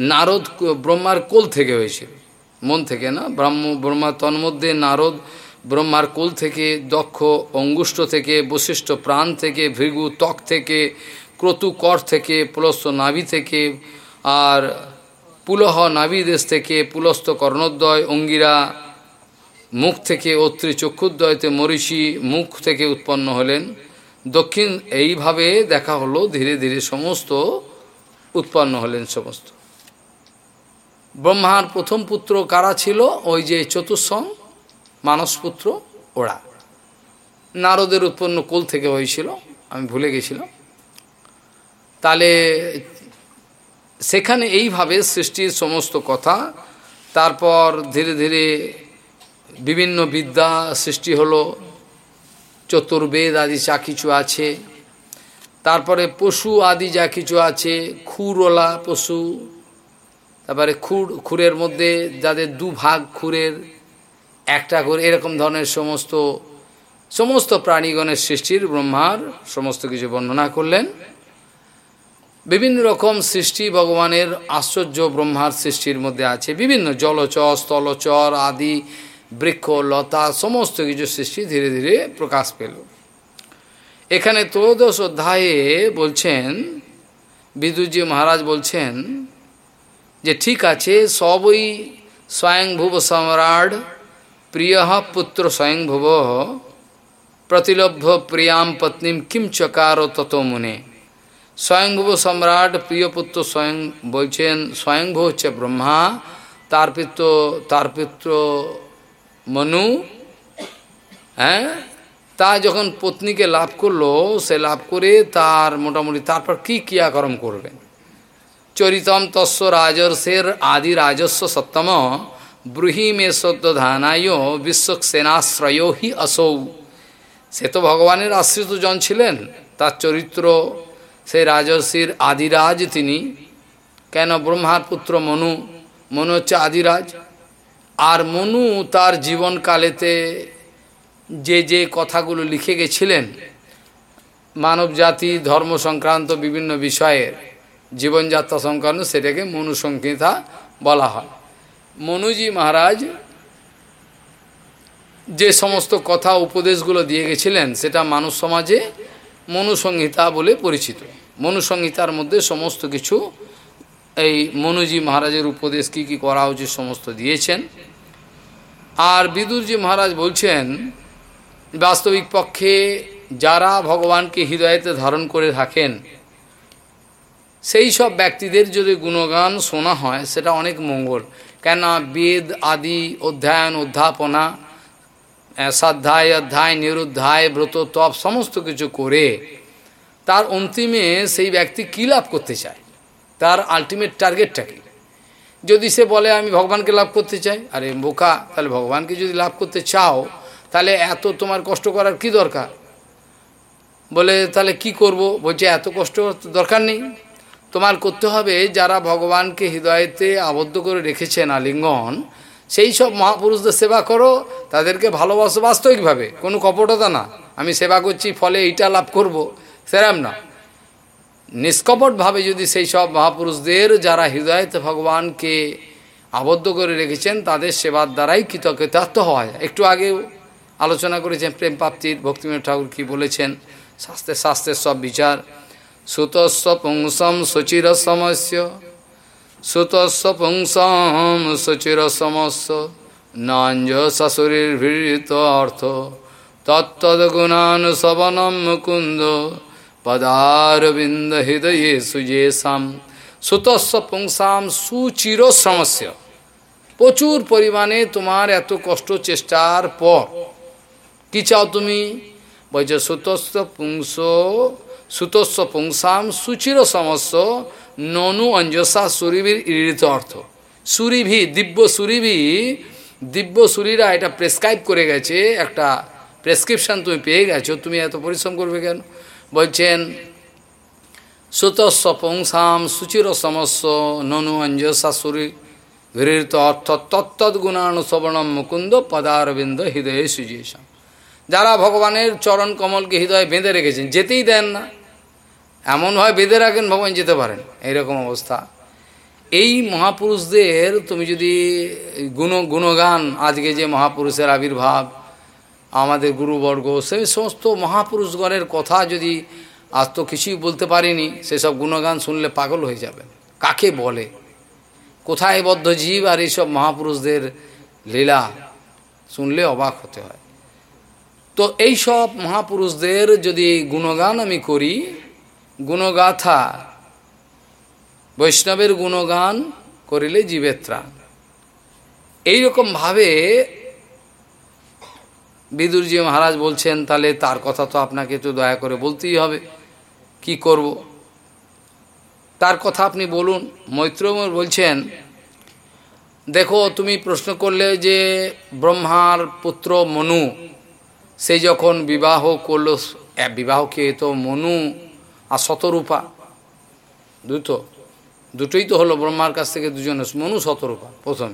নারদ ব্রহ্মার কোল থেকে হয়েছিল মন থেকে না? ব্রহ্ম, ব্রহ্মা তন্মধ্যে নারদ ব্রহ্মার কোল থেকে দক্ষ, অঙ্গুষ্ঠ থেকে বশিষ্ঠ প্রাণ থেকে, ভৃগু ত্বক থেকে, ক্রতু কর থেকে, পুলস্ত নাভি থেকে, আর পুলহ নাভি দেশ থেকে, পুলস্ত কর্ণোদ্বয়, অঙ্গিরা মুখ থেকে অত্রি চক্ষুদ্বয়তে মরিষি মুখ থেকে উৎপন্ন হলেন। দক্ষিণ এইভাবে দেখা হলো, ধীরে ধীরে সমস্ত উৎপন্ন হলেন সমস্ত। ব্রহ্মার প্রথম পুত্র কারা ছিল? ওই যে চতুর্সং মানসপুত্র ওরা নারদের উৎপন্ন কোল থেকে হয়েছিল, আমি ভুলে গেছিলাম। তাহলে সেখানে এইভাবে সৃষ্টির সমস্ত কথা, তারপর ধীরে ধীরে বিভিন্ন বিদ্যা সৃষ্টি হলো, চতুর্বেদ আদি যা কিছু আছে, তারপরে পশু আদি যা কিছু আছে খুরওয়ালা পশু তারপরে খুর, খুরের মধ্যে যাদের দু ভাগ খুরের, একটা করে এরকম ধরনের সমস্ত সমস্ত প্রাণীগণের সৃষ্টির ব্রহ্মার সমস্ত কিছু বর্ণনা করলেন। বিভিন্ন রকম সৃষ্টি ভগবানের আশ্চর্য ব্রহ্মার সৃষ্টির মধ্যে আছে। বিভিন্ন জলচর, স্থলচর আদি, বৃক্ষ, লতা, সমস্ত কিছু সৃষ্টি ধীরে ধীরে প্রকাশ পেল। এখানে ত্রয়োদশ অধ্যায়ে বলছেন বিদুজি মহারাজ বলছেন যে ঠিক আছে, সবই স্বয়ংভুব সম্রাট, প্রিয় পুত্র স্বয়ংভুব, প্রতিলভ্য প্রিয়াম পত্নীম কিম চকার তত মুনে। স্বয়ংভুব সম্রাট, প্রিয় পুত্র স্বয়ং, বলছেন স্বয়ংভু হচ্ছে ব্রহ্মা, তার পিত্র তার পিত্র মনু হ্যাঁ? তা যখন পত্নীকে লাভ করল, সে লাভ করে তার মোটামুটি, তারপর কি ক্রিয়াকর্ম করবেন? চরিতম তস্য রাজর্ষের আদি রাজস্ব সত্তম ব্রুহি মে সদ্ধানায় বিশ্বসেনাশ্রয় হি আসৌ। সে তো ভগবানের আশ্রিত জন ছিলেন, তার চরিত্র সেই রাজর্ষির আদিরাজ তিনি। কেন ব্রহ্মার পুত্র মনু? মনু হচ্ছে আদিরাজ আর মনু তার জীবনকালেতে যে যে কথাগুলো লিখে গেছিলেন, মানব জাতি, ধর্ম সংক্রান্ত বিভিন্ন বিষয়ের জীবনযাত্রা সংক্রান্ত সেটাকে মনু সংহিতা বলা হয়। মনুজি মহারাজ যে সমস্ত কথা, উপদেশগুলো দিয়ে গেছিলেন, সেটা মানুষ সমাজে মনুসংহিতা বলে পরিচিত। মনুসংহিতার মধ্যে সমস্ত কিছু, এই মনুজি মহারাজের উপদেশ কি কি করা উচিত সমস্ত দিয়েছেন। আর বিদুরজি মহারাজ বলছেন, বাস্তবিক পক্ষে যারা ভগবানকে হৃদয়তে ধারণ করে থাকেন সেই সব ব্যক্তিদের যদি গুণগান শোনা হয়, সেটা অনেক মঙ্গল। কেন বেদ আদি অধ্যায়ন, অধ্যাপনা সাধ্যায়, অধ্যায়, নিরুদ্ধায়, ব্রত, তপ, সমস্ত কিছু করে তার অন্তিমে সেই ব্যক্তি কী লাভ করতে চায়? তার আলটিমেট টার্গেটটা কি? যদি সে বলে, আমি ভগবানকে লাভ করতে চাই, আরে বোকা, তাহলে ভগবানকে যদি লাভ করতে চাও, তাহলে এত তোমার কষ্ট করার কি দরকার? বলে, তাহলে কি করব? বলছে, এত কষ্ট দরকার নেই। তোমার করতে হবে যারা ভগবানকে হৃদয়তে আবদ্ধ করে রেখেছেন আলিঙ্গন, সেই সব মহাপুরুষদের সেবা করো, তাদেরকে ভালোবাসো বাস্তবিকভাবে, কোনো কপটতা না। আমি সেবা করছি, ফলে এইটা লাভ করব, সেরাম না। নিষ্কপটভাবে যদি সেই সব মহাপুরুষদের যারা হৃদয়তে ভগবানকে আবদ্ধ করে রেখেছেন, তাদের সেবার দ্বারাই কৃতজ্ঞতার্থ হওয়া যায় একটু আগেও আলোচনা করেছেন প্রেম প্রাপ্তির ভক্তিময় ঠাকুর কি বলেছেন শাস্ত্রের শাস্ত্রের সব বিচার। সুতস্ব পুংসম সচির সমস্য সুতস্ব পুংসম সচির সমস্য নাঞ্জ শাশুড়ির ভীড়িত অর্থ তত্তদ্গুণানুশবনম মুকুন্দ। পদারবিন্দ হৃদয়ে সুজেশাম সুতস্ব পুংসাম সুচির সমস্যা প্রচুর পরিমাণে তোমার এত কষ্ট চেষ্টার পর। কি চাও তুমি? বলছে সুতস্ব পুংস সুতস্ব পুংসাম সুচির সমস্য ননু অঞ্জসা সুরিভির ইরিত অর্থ। সুরিভি, দিব্য সুরিভি, দিব্য সুরীরা এটা প্রেসক্রাইব করে গেছে, একটা প্রেসক্রিপশান তুমি পেয়ে গেছো, তুমি এত পরিশ্রম করবে কেন? বলছেন সুতস্ব পুংসাম সুচির সমস্য ননু অঞ্জসা সুরি ভিড়িত অর্থ তত্তদ্গুণানুসবণম মুকুন্দ পদারবিন্দ হৃদয়ে সুজেশাম। যারা ভগবানের চরণ কমলকে হৃদয়ে বেঁধে রেখেছেন, যেতেই দেন না। এমনভাবে বেঁধে রাখেন, ভগবান যেতে পারেন। এইরকম অবস্থা। এই মহাপুরুষদের তুমি যদি গুণ, গুণগান, আজকে যে মহাপুরুষের আবির্ভাব, আমাদের গুরুবর্গ সেই সমস্ত মহাপুরুষগণের কথা যদি আজ তো কিছুই বলতে পারিনি সেসব গুণগান শুনলে পাগল হয়ে যাবেন। কাকে বলে? কোথায় বদ্ধ জীব আর এইসব মহাপুরুষদের লীলা? শুনলে অবাক হতে হয়। তো এই সব মহাপুরুষদের যদি গুণগান আমি করি গুণগাথা। বৈষ্ণবের গুণগান করিলে জীবের ত্রাণ। এইরকমভাবে বিদুরজি মহারাজ বলছেন, তাহলে তার কথা তো আপনাকে তো দয়া করে বলতেই হবে। কি করব? তার কথা আপনি বলুন। মৈত্রমর বলছেন, দেখো, তুমি প্রশ্ন করলে যে ব্রহ্মার পুত্র মনু, সে যখন বিবাহ করল বিবাহকে তো মনু আর শতরূপা দুটো দুটোই তো হলো ব্রহ্মার কাছ থেকে দুজনে মনু শতরূপা প্রথম।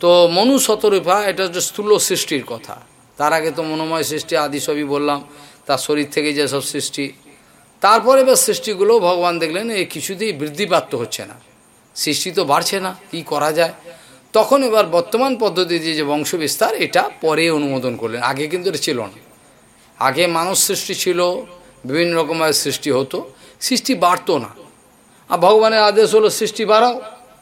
তো মনু শতরূপা এটা হচ্ছে স্থূল সৃষ্টির কথা। তার আগে তো মনোময় সৃষ্টি আদি সবই বললাম, তার শরীর থেকে যেসব সৃষ্টি। তারপরে এবার সৃষ্টিগুলো ভগবান দেখলেন এই কিছুতেই বৃদ্ধিপ্রাপ্ত হচ্ছে না। সৃষ্টি তো বাড়ছে না, কি করা যায়? তখন এবার বর্তমান পদ্ধতিতে যে বংশ বিস্তার, এটা পরে অনুমোদন করলেন। আগে কিন্তু এটা ছিল না। আগে মানুষ সৃষ্টি ছিল বিভিন্ন রকমের সৃষ্টি হতো। সৃষ্টি বাড়তো না। আর ভগবানের আদেশ হলো সৃষ্টি বাড়াও,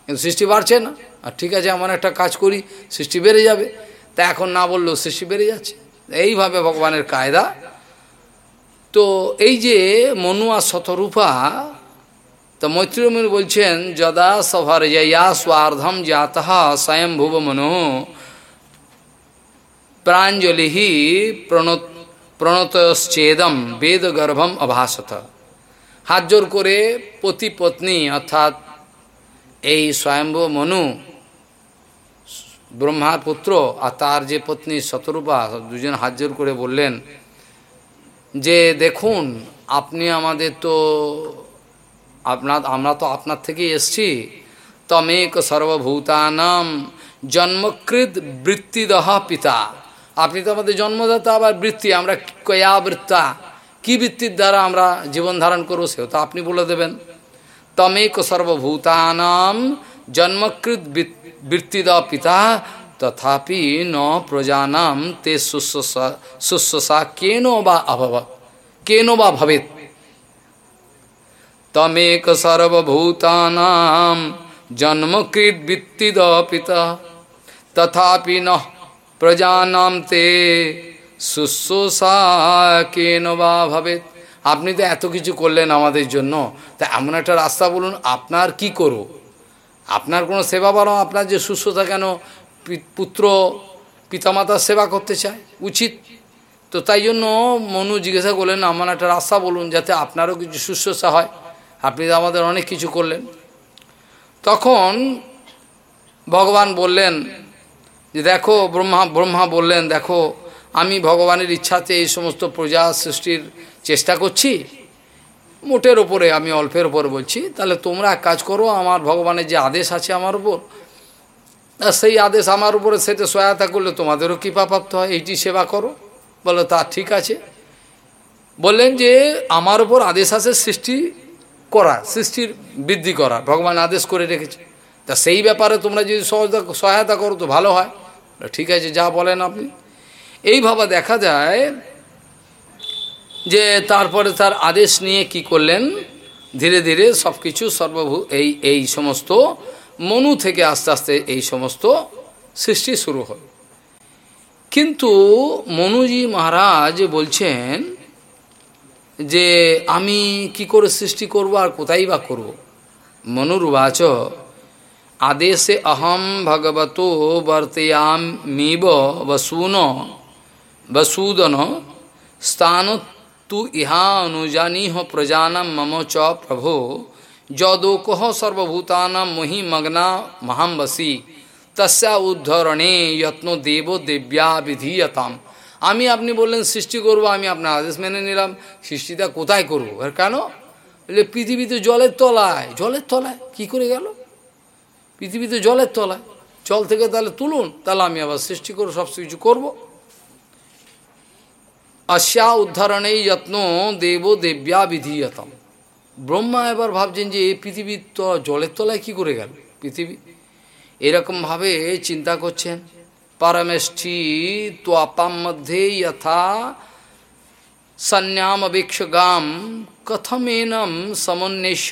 কিন্তু সৃষ্টি বাড়ছে না। আর ঠিক আছে, এমন একটা কাজ করি, সৃষ্টি বেড়ে যাবে। তা এখন না বললেও সৃষ্টি বেড়ে যাচ্ছে। এইভাবে ভগবানের কায়দা। তো এই যে মনু আর শতরূপা, তো মৈত্রীমণি বলছেন, যদা সভার জয়া স্বার্ধম জাতহা স্বয়ং ভুব মনো প্রাঞ্জলি প্রণত প্রণতশ্চেদম বেদ গর্ভম অভাসত। হাত জোর করে পতি পত্নী অর্থাৎ এই স্বয়ম্ভ মনু ব্রহ্মার পুত্র আর তার যে পত্নী শতরূপা, দুজন হাত জোর করে বললেন, যে দেখুন, আপনি আমাদের তো আপনার আমরা তো আপনার থেকেই এসছি। তমেক সর্বভূতানাম জন্মকৃত বৃত্তিদহ পিতা। আপনি তো আমাদের জন্মদাতা, আবার বৃত্তি, আমরা কয়া বৃত্তা? কি বৃত্তির দ্বারা আমরা জীবন ধারণ করব সেও তো আপনি বলে দেবেন। তমেক সর্বভূতানাম জন্মকৃত বৃত্তিদ পিতা, তথাপি ন প্রজানাম তে শুশ্রূষা কেন বা অভবত কেন বা ভবেত। তমেক সর্বভূতানাম জন্মকৃত বৃত্তিদ পিতা, তথাপি ন প্রজানাম তে শুশ্রূষা কেন বা ভবেত আপনি তো এত কিছু করলেন আমাদের জন্য। তা এমন একটা রাস্তা বলুন, আপনার কি করব? আপনার কোনো সেবা বলো, আপনার যে শুশ্রূষা কেন পুত্র পিতামাতার সেবা করতে চায়? উচিত। তো তাই জন্য মনু জিজ্ঞাসা করলেন, আমার একটা রাস্তা বলুন, যাতে আপনারও কিছু শুশ্রূষা হয়। আপনি তো আমাদের অনেক কিছু করলেন। তখন ভগবান বললেন যে দেখো, ব্রহ্মা ব্রহ্মা বললেন, দেখো, আমি ভগবানের ইচ্ছাতে এই সমস্ত প্রজা সৃষ্টির চেষ্টা করছি। মোটের ওপরে আমি অল্পের ওপরে বলছি, তাহলে তোমরা এক কাজ করো, আমার ভগবানের যে আদেশ আছে আমার উপর। সেই আদেশ আমার উপরে সেটা সহায়তা করলে তোমাদেরও কৃপাপ্রাপ্ত হয়, এইটি সেবা করো। বলো, তা ঠিক আছে। বললেন যে, আমার উপর আদেশ আছে সৃষ্টি করা, সৃষ্টির বৃদ্ধি করা, ভগবান আদেশ করে রেখেছে। তা সেই ব্যাপারে তোমরা যদি সহায়তা করো তো ভালো হয়। ঠিক আছে, যা বলেন আপনি। এইভাবে দেখা যায় যে তারপরে তার আদেশ নিয়ে কি করলেন? ধীরে ধীরে সব কিছু সর্বভূ এই এই সমস্ত মনু থেকে আস্তে আস্তে এই সমস্ত সৃষ্টি শুরু হয় কিন্তু মনুজি মহারাজ বলছেন যে আমি কি করে সৃষ্টি করব আর কোথায় বা করব? মনুর্বাচ আদেশে অহম ভগবত বর্তয়ামিব বসূন বসূদন স্থান তু ইহা অনুজানীহ প্রজানম মম চ প্রভো যদোকহ সর্বভূতানাম মহি মগ্না মহাম বসি তস্যা উদ্ধরণে যত্ন দেব দেব্যা বিধীয়তাম আমি আপনি বললেন সৃষ্টি করব আমি আপনার আদেশ মেনে নিলাম সৃষ্টিটা কোথায় করব আর কেন বলে পৃথিবীতে জলের তলায় জলের তলায় কি করে গেল পৃথিবীতে জলের তলায়। জল থেকে তাহলে তুলুন, তাহলে আমি আবার সৃষ্টি করে সব কিছু করব। অশ্যা উদ্ধারণেই যত্ন দেব দেব্যা বিধীয়তম। ব্রহ্মা এবার ভাবছেন যে এই পৃথিবীর তো জলের তলায় কি করে গেল? পৃথিবী। এরকমভাবে চিন্তা করছেন। পরমেষ্ঠি তোয়াপাম মধ্যে যথা সন্যাম অবেক্ষগাম কথমেনম সমন্বেষ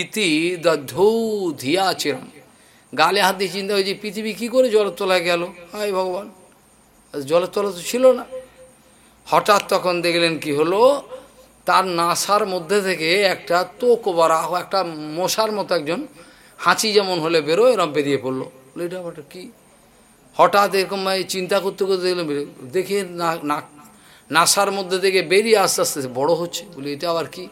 ইতি দধৌ ধিয়াচিরম। গালে হাত দিয়ে চিন্তা হয়েছে, পৃথিবী কী করে জলের তলায় গেল? হায় ভগবান। জলের তলা তো ছিল না। হঠাৎ তখন দেখলেন কি হলো? তার নাসার মধ্যে থেকে একটা তোক বরাহ একটা মশার মতো একজন হাঁচি যেমন হলে বেরো এরম বেরিয়ে পড়ল। এটা আবার কী? হঠাৎ এরকম চিন্তা করতে করতে দেখলাম দেখে না নাসার মধ্যে থেকে বেরিয়ে আস্তে আস্তে বড় হচ্ছে। বলি, এটা আবার কি?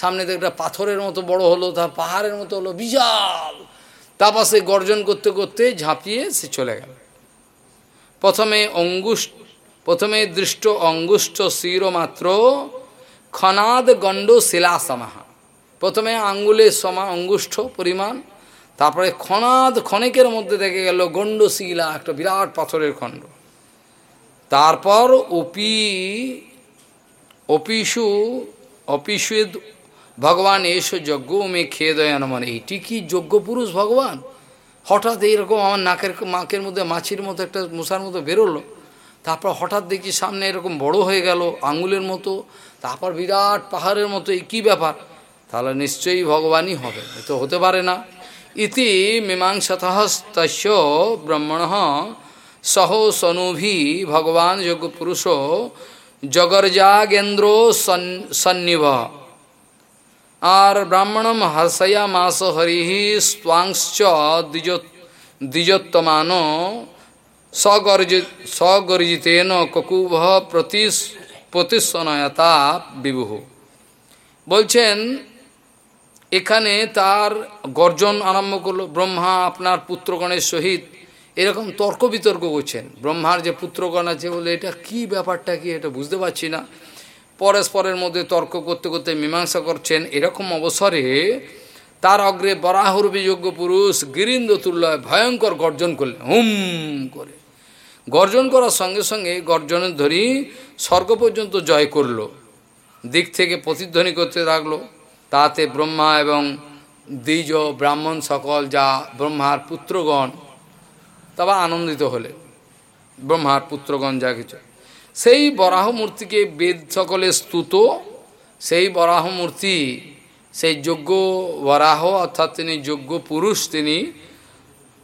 সামনে থেকে একটা পাথরের মতো বড় হলো, তার পাহাড়ের মতো হলো, বিশাল তা পাশে গর্জন করতে করতে ঝাঁপিয়ে সে চলে গেল। প্রথমে অঙ্গুষ্ঠ প্রথমে দৃষ্ট অঙ্গুষ্ঠ শির মাত্র খনাদ গণ্ড শিলাসমাহা। প্রথমে আঙ্গুলের সমা অঙ্গুষ্ঠ পরিমাণ, তারপরে খনাদ ক্ষণিকের মধ্যে দেখে গেল গণ্ড শিলা, একটা বিরাট পাথরের খণ্ড। তারপর অপি অপিসু অপিসুদ ভগবান এসো যজ্ঞ মে খেয়ে দয়ান মানে এইটি কি যজ্ঞ পুরুষ ভগবান? হঠাৎ এইরকম আমার নাকের মাকের মধ্যে, মাছির মতো একটা মশার মতো বেরোলো। তারপর হঠাৎ দেখি সামনে এরকম বড় হয়ে গেল আঙ্গুলের মতো, তারপর বিরাট পাহাড়ের মতো, এই কী ব্যাপার? তাহলে নিশ্চয়ই ভগবানই হবে তো হতে পারে না। ইতি মীমাংসতস্তস্য ব্রহ্মণ সহ সনুভি ভগবান যোগ পুরুষ জগর্জাগেন্দ্র সন্নিভ আর ব্রাহ্মণম হর্ষয়া মাস হরি স্বাংশ্চ দ্বিজ দ্বিজোত্তমান সগর্জিত ককুভ প্রতি প্রতিসনয়তা বিবুহ বলছেন, এখানে তার গর্জন আরম্ভ করল, ব্রহ্মা আপনার পুত্রগণের সহিত। এরকম তর্ক বিতর্ক করছেন। ব্রহ্মার যে পুত্রগণ আছে বলে, এটা কি ব্যাপারটা কি? এটা বুঝতে পারছি না। পরস্পরের মধ্যে তর্ক করতে করতে মীমাংসা করছেন। এরকম অবসরে তার অগ্রে বরাহরূপী যোগ্য পুরুষ গিরিন্দ তুল্যয় ভয়ঙ্কর গর্জন করলেন, হুম করে। গর্জন করার সঙ্গে সঙ্গে গর্জনের ধরি স্বর্গ পর্যন্ত জয় করল। দিক থেকে প্রতিধ্বনি করতে থাকল তাতে ব্রহ্মা এবং দ্বিজ, ব্রাহ্মণ সকল যা ব্রহ্মার পুত্রগণ তবে আনন্দিত হলে ব্রহ্মার পুত্রগণ যা কিছু সেই বরাহ মূর্তিকে বেদ সকলে স্তুত, সেই বরাহ মূর্তি সেই যোগ্য বরাহ অর্থাৎ তিনি যোগ্য পুরুষ তিনি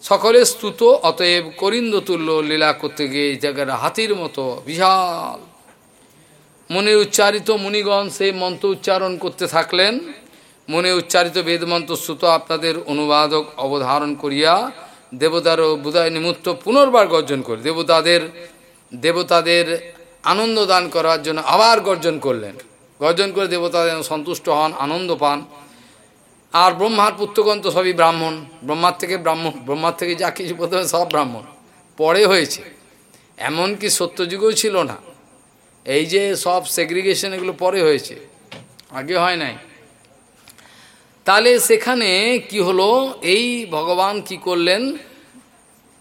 সকলে স্তুত, অতএব করিন্দ তুল্য লীলা করতে গিয়ে এই জায়গাটা হাতির মতো বিশাল। মনে উচ্চারিত মুনিগণ সেই মন্ত্র উচ্চারণ করতে থাকলেন। মনে উচ্চারিত বেদমন্ত্র শ্রুত আপনাদের অনুবাদক অবধারণ করিয়া দেবতার বুধায় নিমিত্ত পুনর্বার গর্জন করে। দেবতাদের দেবতাদের আনন্দ দান করার জন্য আবার গর্জন করলেন। গর্জন করে দেবতা যেন সন্তুষ্ট হন, আনন্দ পান। আর ব্রহ্মার পুত্রগণ তো সবই ব্রাহ্মণ। ব্রহ্মার থেকে ব্রাহ্মণ, ব্রহ্মার থেকে যা কিছু প্রথমে সব ব্রাহ্মণ। পরে হয়েছে। এমনকি সত্যযুগেও ছিল না। এই যে সব সেগ্রিগেশন এগুলো পরে হয়েছে, আগে হয় নাই। তাহলে সেখানে কি হলো? এই ভগবান কি করলেন?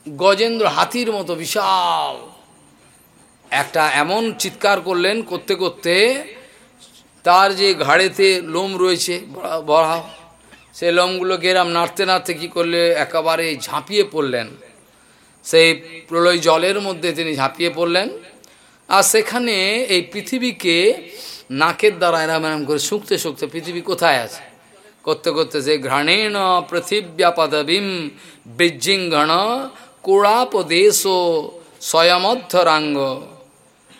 গজেন্দ্র হাতির মতো বিশাল একটা এমন চিৎকার করলেন করতে করতে তার যে ঘাড়েতে লোম রয়েছে, বড়া সেই লোমগুলো গেরাম নাড়তে নাড়তে কী করলে একেবারে ঝাঁপিয়ে পড়লেন। সেই প্রলয় জলের মধ্যে তিনি ঝাঁপিয়ে পড়লেন। আর সেখানে এই পৃথিবীকে নাকের দ্বারা এরম এরম করে শুঁকতে শুঁকতে পৃথিবী কোথায় আছে? করতে করতে যে ঘ্রাণেন পৃথিব্যা পদবীম বৃজ্জিঙ্গণ কোড়াপদেশ স্বয়মধ্যরাঙ্গ।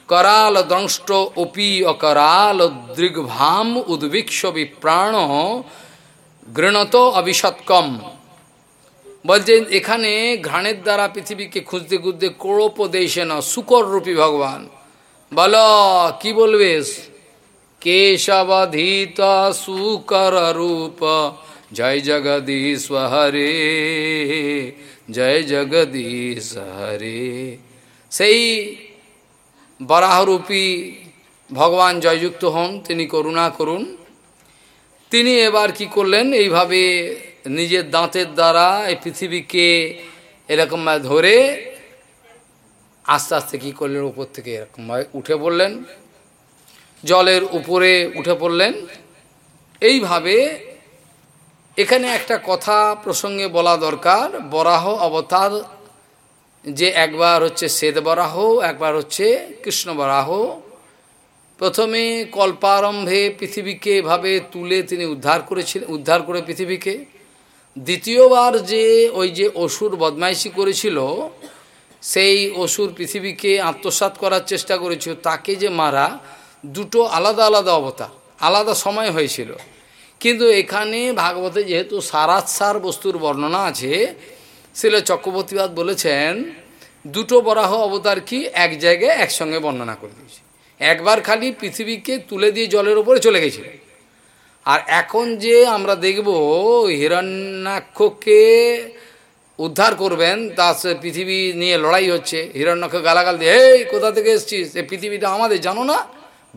করাল দংষ্ট অপি অকরাল দৃগ্ভাম উদ্ভিক্ষ বিপ্রাণ গৃণত অবিসৎকম বলছেন এখানে ঘ্রাণের দ্বারা পৃথিবীকে খুঁজতে খুঁজতে কোড়োপদেশে না শুকর রূপী ভগবান বল কি বলবে কেশবধীত শুকর রূপ জয় জগদীশ হরে জয় জগদীশ হরে সেই বরাহরূপী ভগবান জয়যুক্ত হন, তিনি করুণা করুন। তিনি এবার কি করলেন? এইভাবে নিজের দাঁতের দ্বারা এই পৃথিবীকে এরকম ধরে আস্তে আস্তে কী করলেন? উপর থেকে এরকমভাবে উঠে পড়লেন। জলের উপরে উঠে পড়লেন। এইভাবে এখানে একটা কথা প্রসঙ্গে বলা দরকার। বরাহ অবতার যে একবার হচ্ছে শ্বেত বরাহ, একবার হচ্ছে কৃষ্ণ বরাহ। প্রথমে কল্পারম্ভে পৃথিবীকে এভাবে তুলে তিনি উদ্ধার করেছিলেন, উদ্ধার করে পৃথিবীকে। দ্বিতীয়বার যে ওই যে অসুর বদমাইশি করেছিল, সেই অসুর পৃথিবীকে আত্মসাত করার চেষ্টা করেছিল। তাকে যে মারা, দুটো আলাদা আলাদা অবতার, আলাদা সময় হয়েছিল। কিন্তু এখানে ভাগবতে যেহেতু সারাৎসার বস্তুর বর্ণনা আছে শিল চক্রবর্তীবাদ বলেছেন, দুটো বরাহ অবতার কি এক জায়গায় একসঙ্গে বর্ণনা করে দিয়েছে। একবার খালি পৃথিবীকে তুলে দিয়ে জলের ওপরে চলে গেছিল। আর এখন যে আমরা দেখব হিরণ্যাক্ষকে উদ্ধার করবেন, তা পৃথিবী নিয়ে লড়াই হচ্ছে। হিরণ্যাক্ষ গালাগাল দিয়ে এই কোথা থেকে এসছিস? এই পৃথিবীটা আমাদের, জানো না?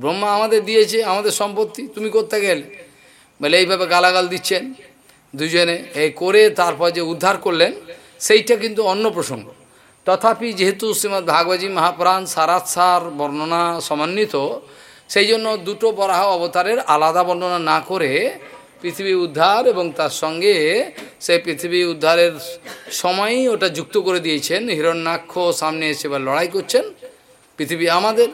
ব্রহ্মা আমাদের দিয়েছে, আমাদের সম্পত্তি, তুমি করতে গেলে বলে এইভাবে গালাগাল দিচ্ছেন দুজনে। এই করে তারপর যে উদ্ধার করলেন সেইটা কিন্তু অন্য প্রসঙ্গ। তথাপি যেহেতু শ্রীমৎ ভাগবতী মহাপ্রাণ সারাৎসার বর্ণনা সমন্বিত, সেই জন্য দুটো বরাহ অবতারের আলাদা বর্ণনা না করে পৃথিবী উদ্ধার এবং তার সঙ্গে সে পৃথিবী উদ্ধারের সময়ই ওটা যুক্ত করে দিয়েছেন। হিরণ্যাক্ষ সামনে এসে এবার লড়াই করছেন। পৃথিবী আমাদের।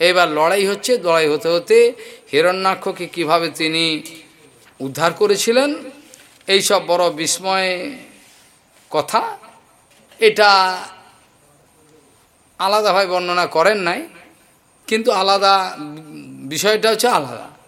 এবার লড়াই হচ্ছে, লড়াই হতে হতে হিরণ্যাক্ষকে কীভাবে তিনি উদ্ধার করেছিলেন এই সব বড় বিস্ময় কথা। এটা আলাদাভাবে বর্ণনা করেন নাই কিন্তু আলাদা বিষয়টা হচ্ছে আলাদা।